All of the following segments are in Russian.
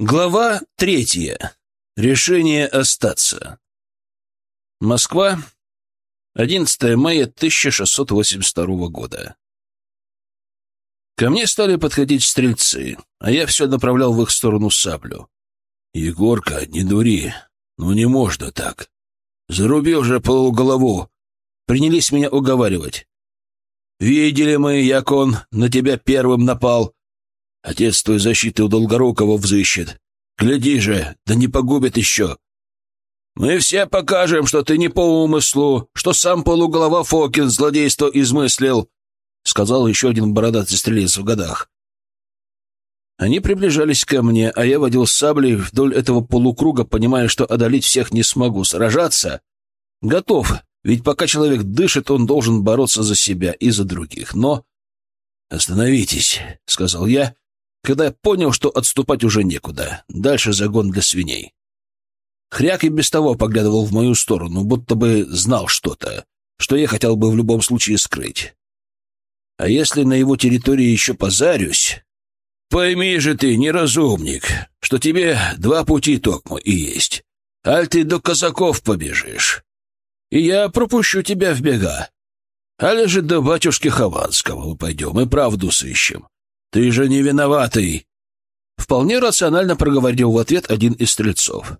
Глава третья. Решение остаться. Москва. 11 мая 1682 года. Ко мне стали подходить стрельцы, а я все направлял в их сторону саблю. «Егорка, не дури. Ну не можно так. Заруби уже полуголову». Принялись меня уговаривать. «Видели мы, як он на тебя первым напал. Отец твой защиты у Долгорукова взыщет. Гляди же, да не погубит еще. Мы все покажем, что ты не по умыслу, что сам полуголова Фокин злодейство измыслил, — сказал еще один бородатый стрелец в годах. Они приближались ко мне, а я водил саблей вдоль этого полукруга, понимая, что одолеть всех не смогу. Сражаться? Готов, ведь пока человек дышит, он должен бороться за себя и за других. Но... «Остановитесь», — сказал я, когда понял, что отступать уже некуда. Дальше загон для свиней. Хряк и без того поглядывал в мою сторону, будто бы знал что-то, что я хотел бы в любом случае скрыть. А если на его территории еще позарюсь... Пойми же ты, неразумник, что тебе два пути токмо и есть. Аль ты до казаков побежишь, и я пропущу тебя в бега. Али же до батюшки Хованского мы пойдем и правду сыщем. Ты же не виноватый!» Вполне рационально проговорил в ответ один из стрельцов.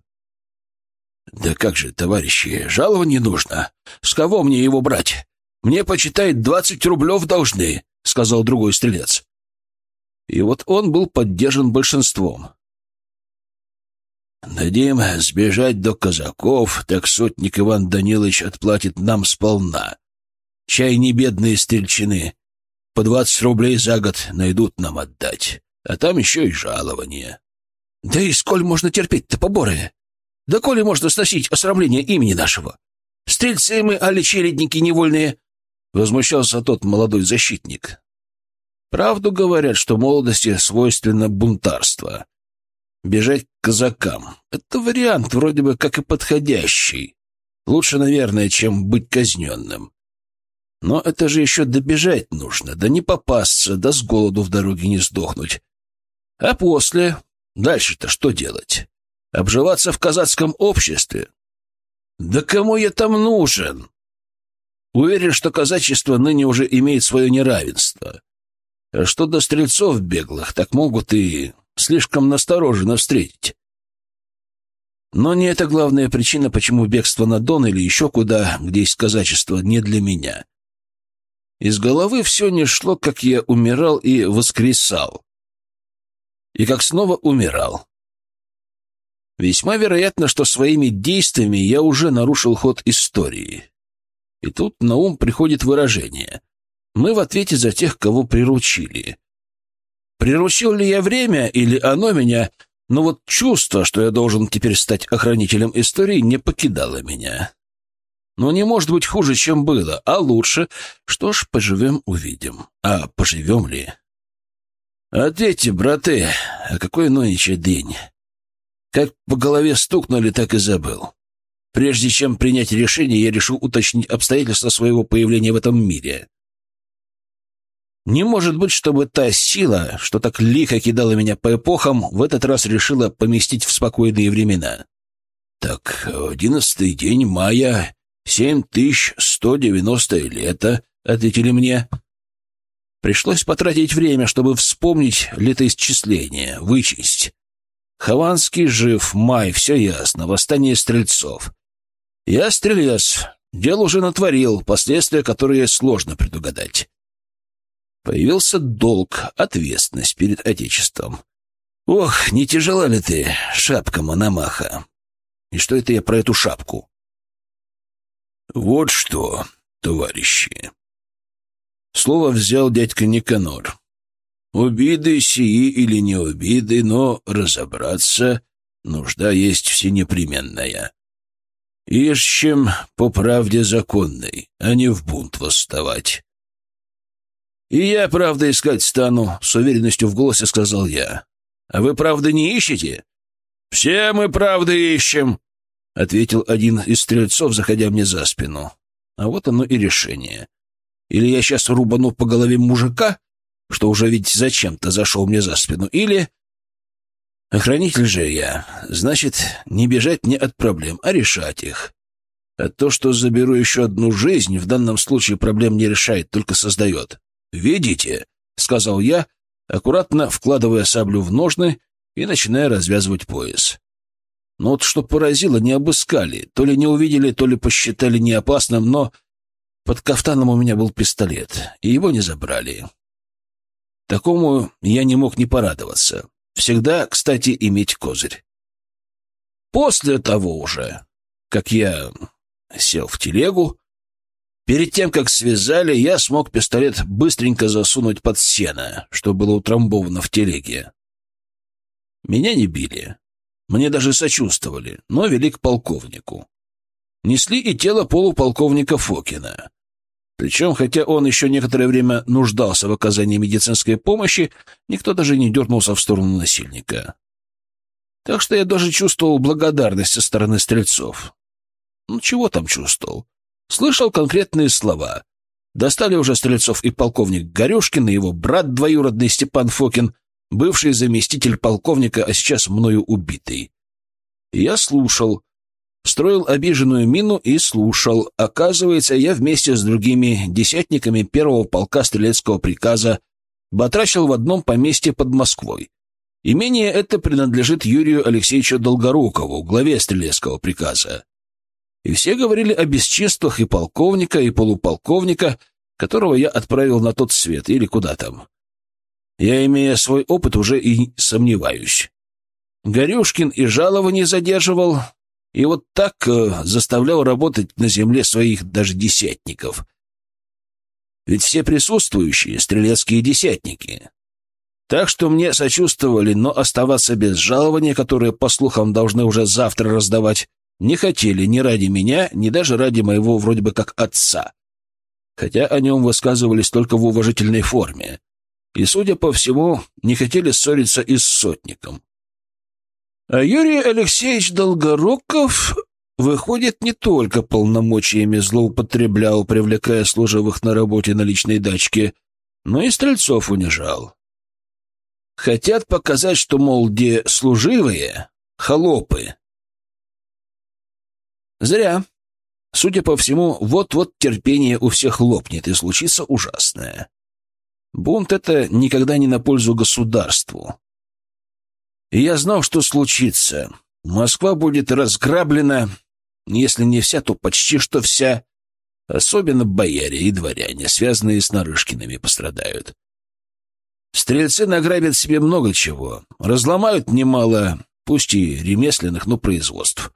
«Да как же, товарищи, жалование нужно. С кого мне его брать? Мне, почитает, двадцать рублев должны», — сказал другой стрелец. И вот он был поддержан большинством. «Дадим сбежать до казаков, так сотник Иван Данилович отплатит нам сполна. Чай не бедные стрельчины, по двадцать рублей за год найдут нам отдать. А там еще и жалование. Да и сколь можно терпеть-то поборы? Да коли можно сносить осрамление имени нашего? Стрельцы мы, али чередники невольные? Возмущался тот молодой защитник. Правду говорят, что молодости свойственно бунтарство. Бежать к казакам — это вариант вроде бы как и подходящий. Лучше, наверное, чем быть казненным. Но это же еще добежать нужно, да не попасться, да с голоду в дороге не сдохнуть. А после? Дальше-то что делать? Обживаться в казацком обществе? Да кому я там нужен? Уверен, что казачество ныне уже имеет свое неравенство. А что до стрельцов беглых, так могут и слишком настороженно встретить. Но не это главная причина, почему бегство на Дон или еще куда, где есть казачество, не для меня. Из головы все не шло, как я умирал и воскресал. И как снова умирал. Весьма вероятно, что своими действиями я уже нарушил ход истории. И тут на ум приходит выражение. Мы в ответе за тех, кого приручили. Приручил ли я время или оно меня, но вот чувство, что я должен теперь стать охранителем истории, не покидало меня. Но не может быть хуже, чем было, а лучше. Что ж, поживем, увидим. А поживем ли? Ответьте, браты, а какой нынче день? Как по голове стукнули, так и забыл. Прежде чем принять решение, я решил уточнить обстоятельства своего появления в этом мире. Не может быть, чтобы та сила, что так лихо кидала меня по эпохам, в этот раз решила поместить в спокойные времена. Так, одиннадцатый день мая «Семь тысяч сто девяностое лето», — ответили мне. Пришлось потратить время, чтобы вспомнить летоисчисление, вычесть. Хованский жив, май, все ясно, восстание стрельцов. Я стрелец, дело уже натворил, последствия, которые сложно предугадать. Появился долг, ответственность перед Отечеством. Ох, не тяжела ли ты, шапка Мономаха? И что это я про эту шапку? «Вот что, товарищи!» Слово взял дядька Никанор. «Убиды сии или не убиды, но разобраться нужда есть всенепременная. Ищем по правде законной, а не в бунт восставать». «И я правда искать стану», — с уверенностью в голосе сказал я. «А вы правда не ищете?» «Все мы правды ищем», — ответил один из стрельцов, заходя мне за спину. А вот оно и решение. Или я сейчас рубану по голове мужика, что уже ведь зачем-то зашел мне за спину, или... Охранитель же я, значит, не бежать мне от проблем, а решать их. А то, что заберу еще одну жизнь, в данном случае проблем не решает, только создает. «Видите?» — сказал я, аккуратно вкладывая саблю в ножны и начиная развязывать пояс. Но вот что поразило, не обыскали, то ли не увидели, то ли посчитали неопасным, но под кафтаном у меня был пистолет, и его не забрали. Такому я не мог не порадоваться. Всегда, кстати, иметь козырь. После того уже, как я сел в телегу, перед тем, как связали, я смог пистолет быстренько засунуть под сено, что было утрамбовано в телеге. Меня не били. Мне даже сочувствовали, но вели к полковнику. Несли и тело полуполковника Фокина. Причем, хотя он еще некоторое время нуждался в оказании медицинской помощи, никто даже не дернулся в сторону насильника. Так что я даже чувствовал благодарность со стороны стрельцов. Ну, чего там чувствовал? Слышал конкретные слова. Достали уже стрельцов и полковник Горюшкин, и его брат двоюродный Степан Фокин, бывший заместитель полковника, а сейчас мною убитый. Я слушал, строил обиженную мину и слушал. Оказывается, я вместе с другими десятниками первого полка стрелецкого приказа батрачил в одном поместье под Москвой. Имение это принадлежит Юрию Алексеевичу Долгорукову, главе стрелецкого приказа. И все говорили о бесчинствах и полковника, и полуполковника, которого я отправил на тот свет или куда там. Я, имея свой опыт, уже и сомневаюсь. Горюшкин и жалований задерживал, и вот так э, заставлял работать на земле своих даже десятников. Ведь все присутствующие — стрелецкие десятники. Так что мне сочувствовали, но оставаться без жалования, которое, по слухам, должны уже завтра раздавать, не хотели ни ради меня, ни даже ради моего вроде бы как отца. Хотя о нем высказывались только в уважительной форме и, судя по всему, не хотели ссориться и с сотником. А Юрий Алексеевич Долгоруков, выходит, не только полномочиями злоупотреблял, привлекая служивых на работе на личной дачке, но и стрельцов унижал. Хотят показать, что, мол, где служивые — холопы. Зря. Судя по всему, вот-вот терпение у всех лопнет, и случится ужасное. Бунт — это никогда не на пользу государству. И я знал, что случится. Москва будет разграблена, если не вся, то почти что вся. Особенно бояре и дворяне, связанные с Нарышкиными, пострадают. Стрельцы награбят себе много чего, разломают немало, пусть и ремесленных, но производств.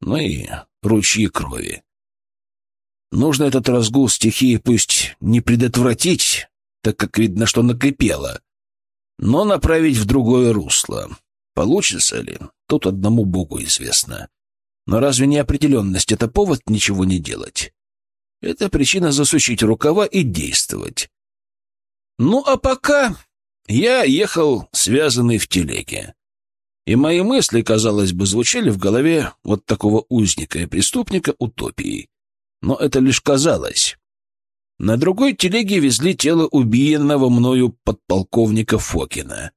Ну и ручьи крови. Нужно этот разгул стихии пусть не предотвратить, так как видно, что накипело, но направить в другое русло. Получится ли? Тут одному Богу известно. Но разве неопределенность — это повод ничего не делать? Это причина засучить рукава и действовать. Ну, а пока я ехал связанный в телеге. И мои мысли, казалось бы, звучали в голове вот такого узника и преступника утопии. Но это лишь казалось. На другой телеге везли тело убиенного мною подполковника Фокина.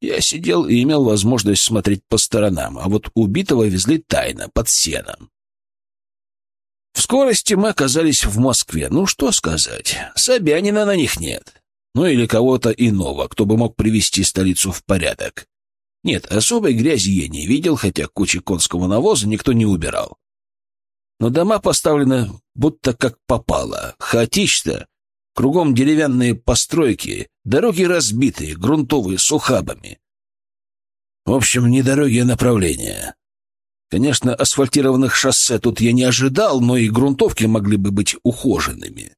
Я сидел и имел возможность смотреть по сторонам, а вот убитого везли тайно, под сеном. В скорости мы оказались в Москве. Ну, что сказать, Собянина на них нет. Ну, или кого-то иного, кто бы мог привести столицу в порядок. Нет, особой грязи я не видел, хотя кучи конского навоза никто не убирал но дома поставлены будто как попало, хаотично, кругом деревянные постройки, дороги разбитые, грунтовые, с ухабами. В общем, не дороги, а направления. Конечно, асфальтированных шоссе тут я не ожидал, но и грунтовки могли бы быть ухоженными.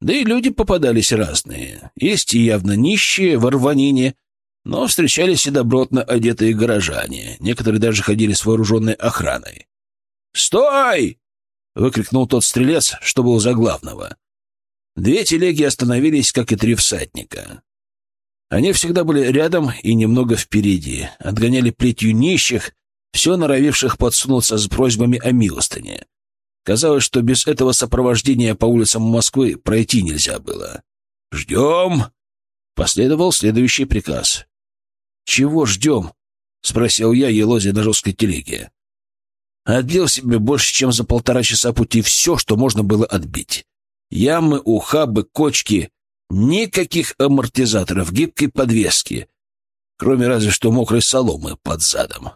Да и люди попадались разные. Есть и явно нищие, в рванине, но встречались и добротно одетые горожане. Некоторые даже ходили с вооруженной охраной. «Стой!» — выкрикнул тот стрелец, что был за главного. Две телеги остановились, как и три всадника. Они всегда были рядом и немного впереди, отгоняли плетью нищих, все норовивших подсунуться с просьбами о милостыне. Казалось, что без этого сопровождения по улицам Москвы пройти нельзя было. «Ждем!» — последовал следующий приказ. «Чего ждем?» — спросил я, елозя на жесткой телеге. Отбил себе больше, чем за полтора часа пути все, что можно было отбить. Ямы, ухабы, кочки, никаких амортизаторов, гибкой подвески, кроме разве что мокрой соломы под задом.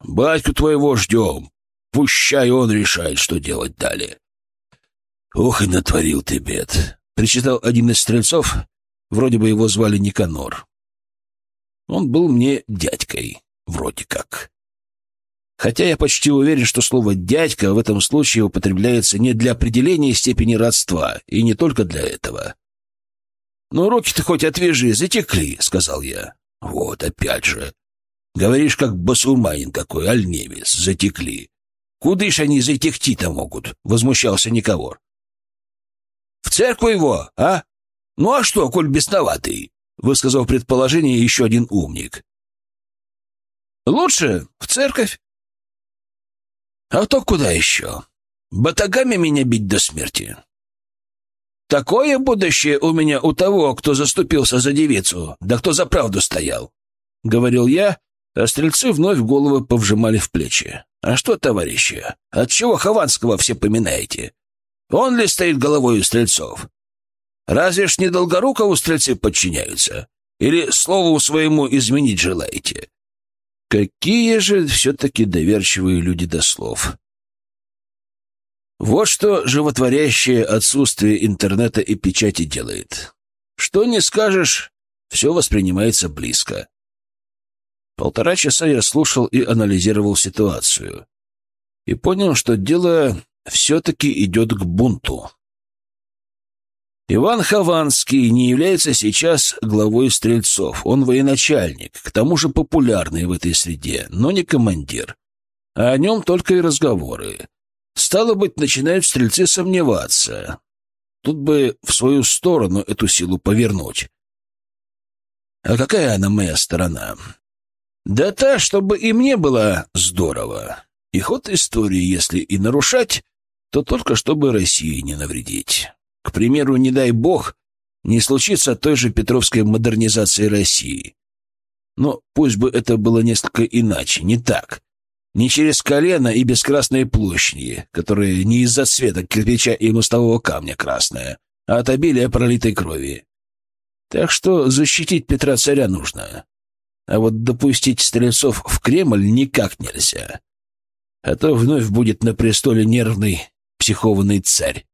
Батьку твоего ждем, пущай он решает, что делать далее. Ох и натворил ты бед, причитал один из стрельцов, вроде бы его звали Никанор. Он был мне дядькой, вроде как. Хотя я почти уверен, что слово «дядька» в этом случае употребляется не для определения степени родства, и не только для этого. «Ну, руки-то хоть отвяжи, затекли», — сказал я. «Вот, опять же. Говоришь, как басурманин какой, аль затекли. Куда ж они затекти-то могут?» — возмущался Никовор. «В церковь его, а? Ну а что, коль бесноватый?» — высказал предположение еще один умник. «Лучше в церковь. А то куда еще? Батагами меня бить до смерти. Такое будущее у меня у того, кто заступился за девицу, да кто за правду стоял, — говорил я, а стрельцы вновь головы повжимали в плечи. А что, товарищи, отчего Хованского все поминаете? Он ли стоит головой у стрельцов? Разве ж не Долгорукову стрельцы подчиняются? Или слову своему изменить желаете? Какие же все-таки доверчивые люди до слов. Вот что животворящее отсутствие интернета и печати делает. Что не скажешь, все воспринимается близко. Полтора часа я слушал и анализировал ситуацию. И понял, что дело все-таки идет к бунту. Иван Хованский не является сейчас главой стрельцов. Он военачальник, к тому же популярный в этой среде, но не командир. А о нем только и разговоры. Стало быть, начинают стрельцы сомневаться. Тут бы в свою сторону эту силу повернуть. А какая она моя сторона? Да та, чтобы и мне было здорово. И ход истории, если и нарушать, то только чтобы России не навредить. К примеру, не дай бог, не случится той же Петровской модернизации России. Но пусть бы это было несколько иначе, не так. Не через колено и без Красной площади, которая не из-за цвета кирпича и мостового камня красная, а от обилия пролитой крови. Так что защитить Петра царя нужно. А вот допустить стрельцов в Кремль никак нельзя. А то вновь будет на престоле нервный, психованный царь.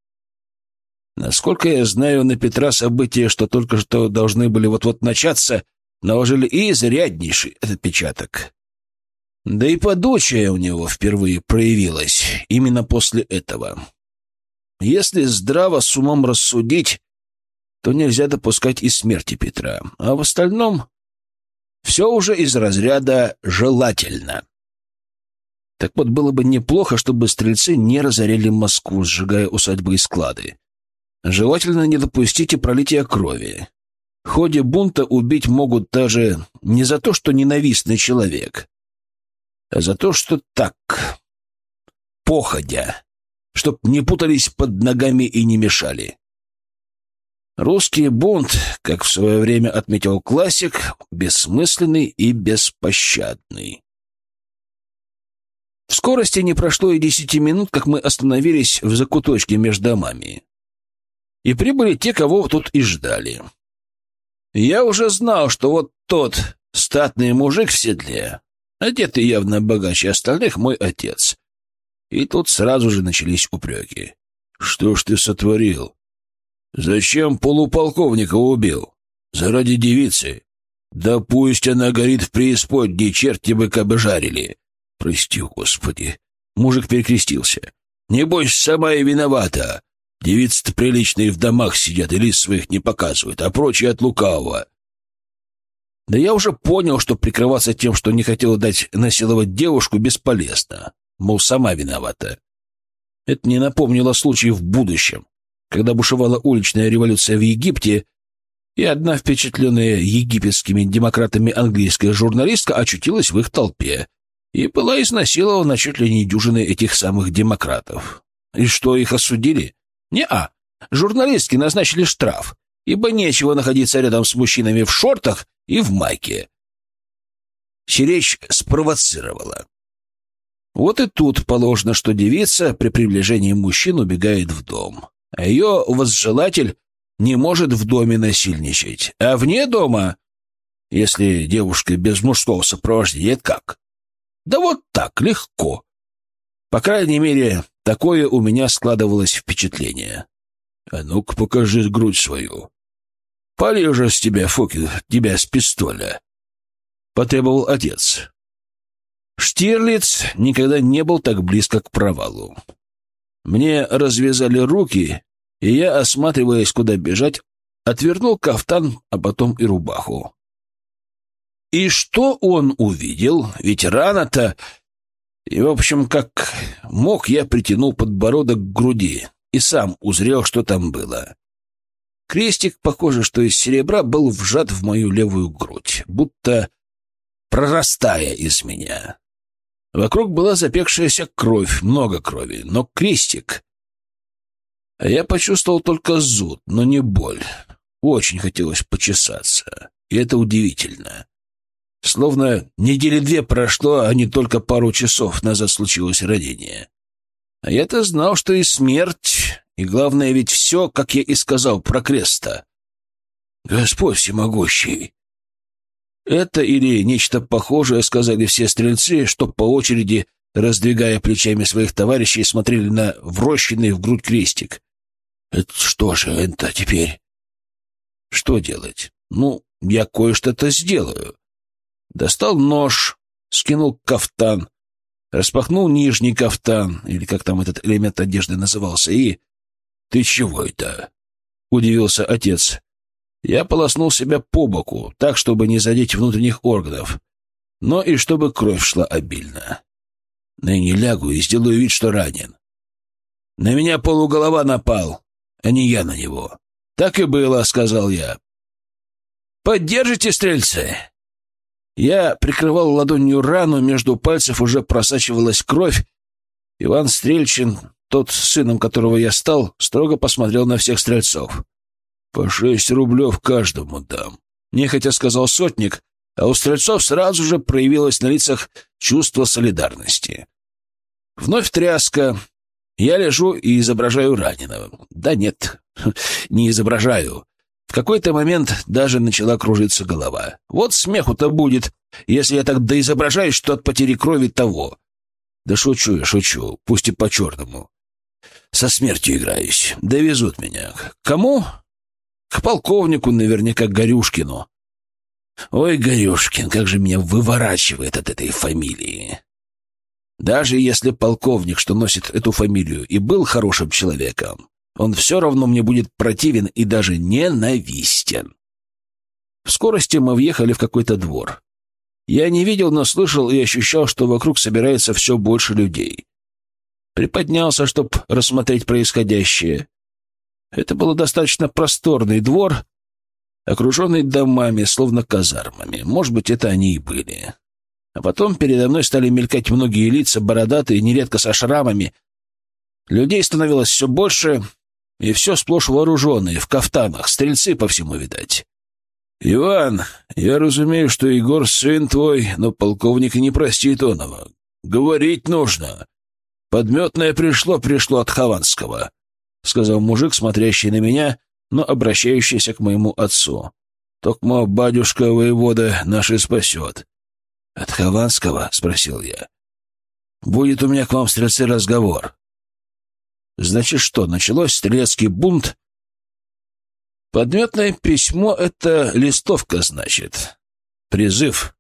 Насколько я знаю, на Петра события, что только что должны были вот-вот начаться, наложили и изряднейший отпечаток. Да и подучая у него впервые проявилась именно после этого. Если здраво с умом рассудить, то нельзя допускать и смерти Петра, а в остальном все уже из разряда «желательно». Так вот, было бы неплохо, чтобы стрельцы не разорили Москву, сжигая усадьбы и склады. Желательно не допустить и пролития крови. В ходе бунта убить могут даже не за то, что ненавистный человек, а за то, что так, походя, чтоб не путались под ногами и не мешали. Русский бунт, как в свое время отметил классик, бессмысленный и беспощадный. В скорости не прошло и десяти минут, как мы остановились в закуточке между домами и прибыли те, кого тут и ждали. Я уже знал, что вот тот статный мужик в седле, одетый явно богаче остальных, мой отец. И тут сразу же начались упреки. «Что ж ты сотворил? Зачем полуполковника убил? Заради девицы? Да пусть она горит в преисподней, черти бы кабы жарили. Прости, Господи». Мужик перекрестился. «Небось, сама и виновата. Девицы-то приличные в домах сидят и лиц своих не показывают, а прочие от лукавого. Да я уже понял, что прикрываться тем, что не хотел дать насиловать девушку, бесполезно. Мол, сама виновата. Это не напомнило случай в будущем, когда бушевала уличная революция в Египте, и одна впечатленная египетскими демократами английская журналистка очутилась в их толпе и была изнасилована чуть ли не дюжиной этих самых демократов. И что, их осудили? Не-а. Журналистки назначили штраф, ибо нечего находиться рядом с мужчинами в шортах и в майке. Сиречь спровоцировала. Вот и тут положено, что девица при приближении мужчин убегает в дом, а ее возжелатель не может в доме насильничать, а вне дома, если девушка без мужского сопровождения, как? Да вот так, легко. По крайней мере, такое у меня складывалось впечатление. А ну-ка покажи грудь свою. Полежу с тебя, Фокин, тебя с пистоля. Потребовал отец. Штирлиц никогда не был так близко к провалу. Мне развязали руки, и я, осматриваясь, куда бежать, отвернул кафтан, а потом и рубаху. И что он увидел? Ведь рана-то... И, в общем, как мог, я притянул подбородок к груди и сам узрел, что там было. Крестик, похоже, что из серебра, был вжат в мою левую грудь, будто прорастая из меня. Вокруг была запекшаяся кровь, много крови, но крестик... А я почувствовал только зуд, но не боль. Очень хотелось почесаться, и это удивительно. Словно недели две прошло, а не только пару часов назад случилось ранение. А я-то знал, что и смерть, и главное ведь все, как я и сказал про креста. Господь всемогущий. Это или нечто похожее сказали все стрельцы, что по очереди, раздвигая плечами своих товарищей, смотрели на врощенный в грудь крестик. Это что же это теперь? Что делать? Ну, я кое-что-то сделаю. Достал нож, скинул кафтан, распахнул нижний кафтан, или как там этот элемент одежды назывался, и... «Ты чего это?» — удивился отец. Я полоснул себя по боку, так, чтобы не задеть внутренних органов, но и чтобы кровь шла обильно. Ныне лягу и сделаю вид, что ранен. На меня полуголова напал, а не я на него. «Так и было», — сказал я. «Поддержите, стрельцы!» Я прикрывал ладонью рану, между пальцев уже просачивалась кровь. Иван Стрельчин, тот, сыном которого я стал, строго посмотрел на всех стрельцов. «По шесть рублев каждому дам», — нехотя сказал сотник, а у стрельцов сразу же проявилось на лицах чувство солидарности. Вновь тряска. Я лежу и изображаю раненого. Да нет, не изображаю. Какой-то момент даже начала кружиться голова. Вот смеху-то будет, если я так доизображаюсь, что от потери крови того. Да шучу я, шучу, пусть и по-черному. Со смертью играюсь. Довезут меня. К кому? К полковнику, наверняка, Горюшкину. Ой, Горюшкин, как же меня выворачивает от этой фамилии. Даже если полковник, что носит эту фамилию, и был хорошим человеком, он все равно мне будет противен и даже ненавистен. В скорости мы въехали в какой-то двор. Я не видел, но слышал и ощущал, что вокруг собирается все больше людей. Приподнялся, чтобы рассмотреть происходящее. Это был достаточно просторный двор, окруженный домами, словно казармами. Может быть, это они и были. А потом передо мной стали мелькать многие лица, бородатые, нередко со шрамами. Людей становилось все больше, и все сплошь вооруженные, в кафтанах, стрельцы по всему, видать. «Иван, я разумею, что Егор сын твой, но полковник не простит оного. Говорить нужно. Подметное пришло, пришло от Хованского», — сказал мужик, смотрящий на меня, но обращающийся к моему отцу. «Токмо батюшка воевода наши спасет». «От Хованского?» — спросил я. «Будет у меня к вам, стрельцы, разговор. Значит что, началось стрелецкий бунт? Подметное письмо — это листовка, значит. Призыв.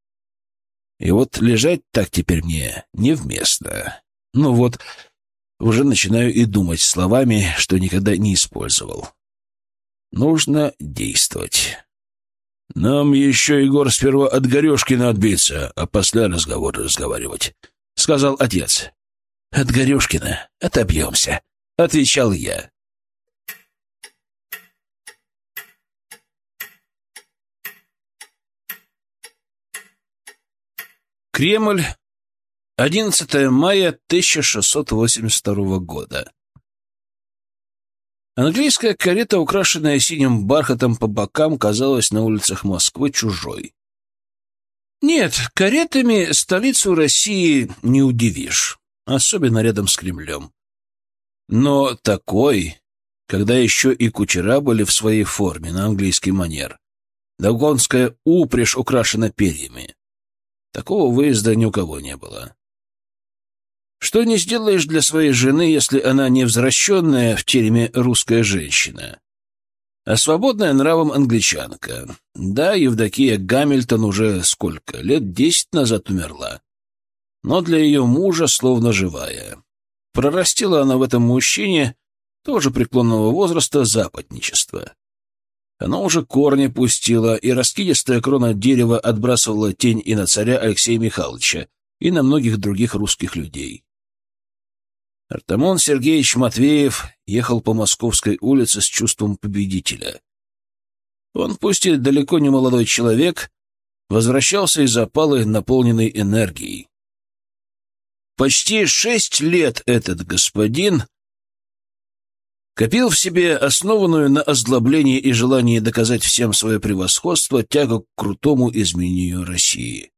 И вот лежать так теперь мне невместно. Ну вот, уже начинаю и думать словами, что никогда не использовал. Нужно действовать. Нам еще, Егор, сперва от Горешкина отбиться, а после разговор разговаривать, — сказал отец. От Горешкина отобьемся, — отвечал я. Кремль, 11 мая 1682 года. Английская карета, украшенная синим бархатом по бокам, казалась на улицах Москвы чужой. Нет, каретами столицу России не удивишь, особенно рядом с Кремлем. Но такой, когда еще и кучера были в своей форме на английский манер, догонская упряжь украшена перьями. Такого выезда ни у кого не было. Что не сделаешь для своей жены, если она не возвращенная в тереме русская женщина, а свободная нравом англичанка. Да, Евдокия Гамильтон уже сколько, лет десять назад умерла. Но для ее мужа словно живая. Прорастила она в этом мужчине, тоже преклонного возраста, западничество. Оно уже корни пустило, и раскидистая крона дерева отбрасывала тень и на царя Алексея Михайловича, и на многих других русских людей. Артамон Сергеевич Матвеев ехал по Московской улице с чувством победителя. Он, пусть и далеко не молодой человек, возвращался из опалы, наполненной энергией. Почти шесть лет этот господин копил в себе основанную на озлоблении и желании доказать всем свое превосходство тягу к крутому изменению России.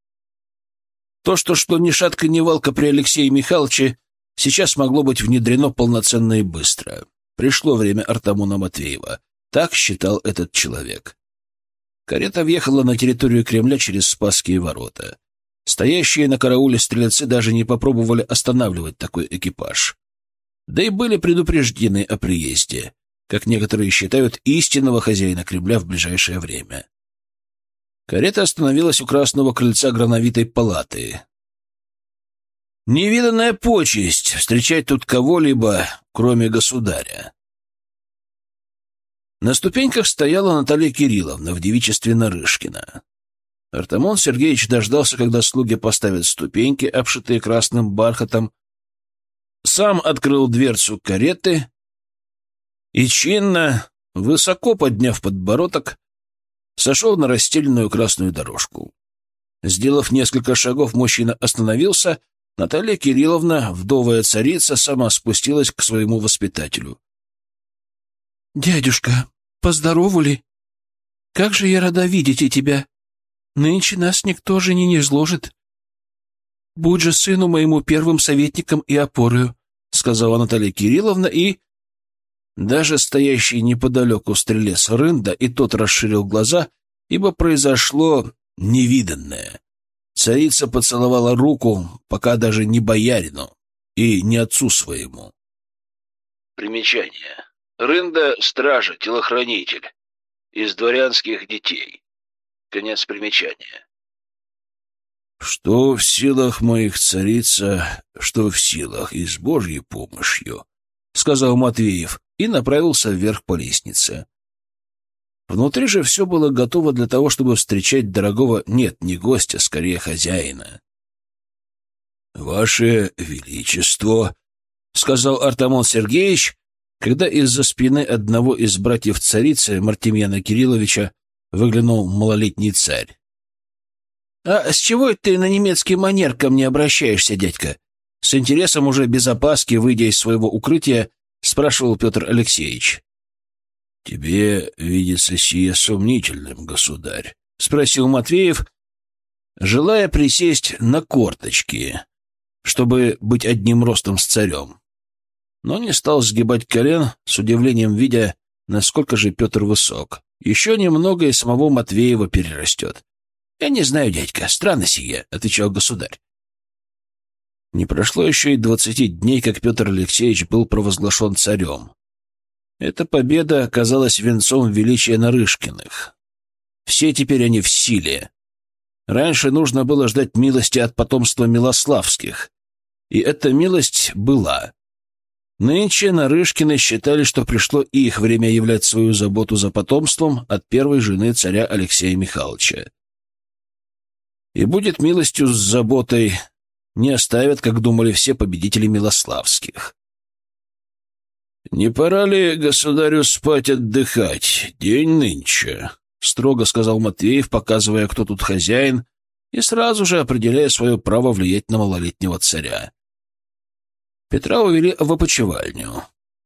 То, что что ни шатка, ни валка при Алексее Михайловиче, сейчас могло быть внедрено полноценно и быстро. Пришло время Артамона Матвеева. Так считал этот человек. Карета въехала на территорию Кремля через Спасские ворота. Стоящие на карауле стрельцы даже не попробовали останавливать такой экипаж. Да и были предупреждены о приезде, как некоторые считают, истинного хозяина Кремля в ближайшее время. Карета остановилась у красного крыльца грановитой палаты. Невиданная почесть встречать тут кого-либо, кроме государя. На ступеньках стояла Наталья Кирилловна в девичестве Нарышкина. Артамон Сергеевич дождался, когда слуги поставят ступеньки, обшитые красным бархатом, сам открыл дверцу кареты и чинно, высоко подняв подбородок, сошел на расстеленную красную дорожку. Сделав несколько шагов, мужчина остановился — Наталья Кирилловна, вдовая царица, сама спустилась к своему воспитателю. «Дядюшка, поздоровали? Как же я рада видеть и тебя! Нынче нас никто же не изложит. Будь же сыну моему первым советником и опорою», — сказала Наталья Кирилловна, и... Даже стоящий неподалеку стрелец Рында и тот расширил глаза, ибо произошло невиданное. Царица поцеловала руку, пока даже не боярину и не отцу своему. Примечание. Рында — стража, телохранитель. Из дворянских детей. Конец примечания. Что в силах моих царица, что в силах и с Божьей помощью, — сказал Матвеев и направился вверх по лестнице. Внутри же все было готово для того, чтобы встречать дорогого, нет, не гостя, скорее хозяина. «Ваше Величество», — сказал Артамон Сергеевич, когда из-за спины одного из братьев царицы, Мартемьяна Кирилловича, выглянул малолетний царь. «А с чего ты на немецкий манер ко мне обращаешься, дядька?» С интересом уже без опаски, выйдя из своего укрытия, спрашивал Петр Алексеевич. «Тебе видится сие сомнительным, государь?» — спросил Матвеев, желая присесть на корточки, чтобы быть одним ростом с царем. Но не стал сгибать колен, с удивлением видя, насколько же Петр высок. Еще немного и самого Матвеева перерастет. «Я не знаю, дядька, странно сие», — отвечал государь. Не прошло еще и двадцати дней, как Петр Алексеевич был провозглашен царем. Эта победа оказалась венцом величия Нарышкиных. Все теперь они в силе. Раньше нужно было ждать милости от потомства Милославских. И эта милость была. Нынче Нарышкины считали, что пришло их время являть свою заботу за потомством от первой жены царя Алексея Михайловича. И будет милостью с заботой, не оставят, как думали все победители Милославских. «Не пора ли государю спать отдыхать? День нынче», — строго сказал Матвеев, показывая, кто тут хозяин, и сразу же определяя свое право влиять на малолетнего царя. Петра увели в опочивальню.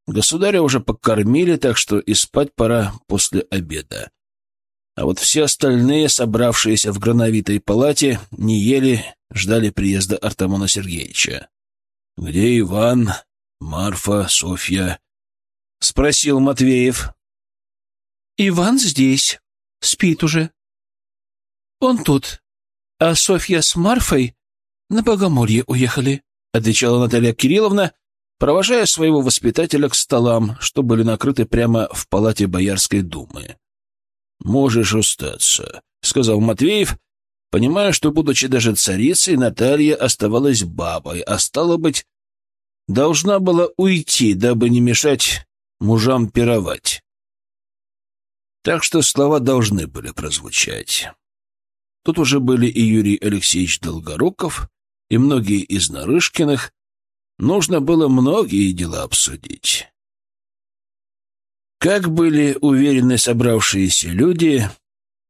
Государя уже покормили, так что и спать пора после обеда. А вот все остальные, собравшиеся в грановитой палате, не ели, ждали приезда Артамона Сергеевича. «Где Иван, Марфа, Софья?» — спросил Матвеев. «Иван здесь, спит уже. Он тут, а Софья с Марфой на Богомолье уехали», — отвечала Наталья Кирилловна, провожая своего воспитателя к столам, что были накрыты прямо в палате Боярской думы. «Можешь остаться», — сказал Матвеев, понимая, что, будучи даже царицей, Наталья оставалась бабой, а стало быть, должна была уйти, дабы не мешать мужам пировать. Так что слова должны были прозвучать. Тут уже были и Юрий Алексеевич Долгоруков, и многие из Нарышкиных. Нужно было многие дела обсудить. Как были уверены собравшиеся люди,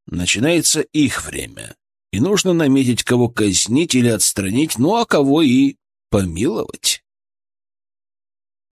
начинается их время, и нужно наметить, кого казнить или отстранить, ну а кого и помиловать.